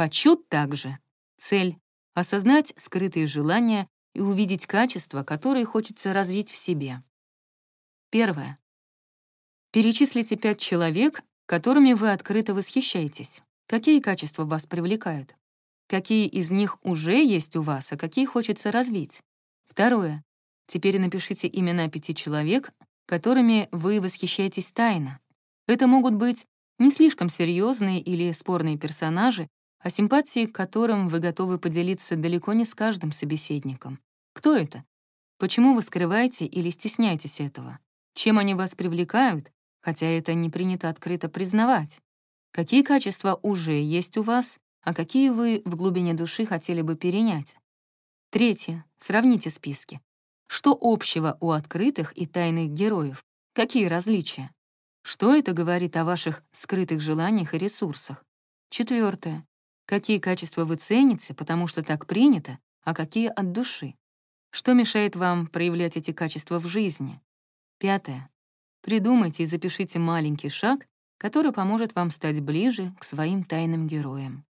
«хочу также». Цель — осознать скрытые желания и увидеть качества, которые хочется развить в себе. Первое. Перечислите пять человек, которыми вы открыто восхищаетесь. Какие качества вас привлекают? Какие из них уже есть у вас, а какие хочется развить? Второе. Теперь напишите имена пяти человек, которыми вы восхищаетесь тайно. Это могут быть не слишком серьезные или спорные персонажи, а симпатии которым вы готовы поделиться далеко не с каждым собеседником. Кто это? Почему вы скрываете или стесняетесь этого? Чем они вас привлекают, хотя это не принято открыто признавать? Какие качества уже есть у вас, а какие вы в глубине души хотели бы перенять? Третье. Сравните списки. Что общего у открытых и тайных героев? Какие различия? Что это говорит о ваших скрытых желаниях и ресурсах? Четвертое. Какие качества вы цените, потому что так принято, а какие от души? Что мешает вам проявлять эти качества в жизни? Пятое. Придумайте и запишите маленький шаг, который поможет вам стать ближе к своим тайным героям.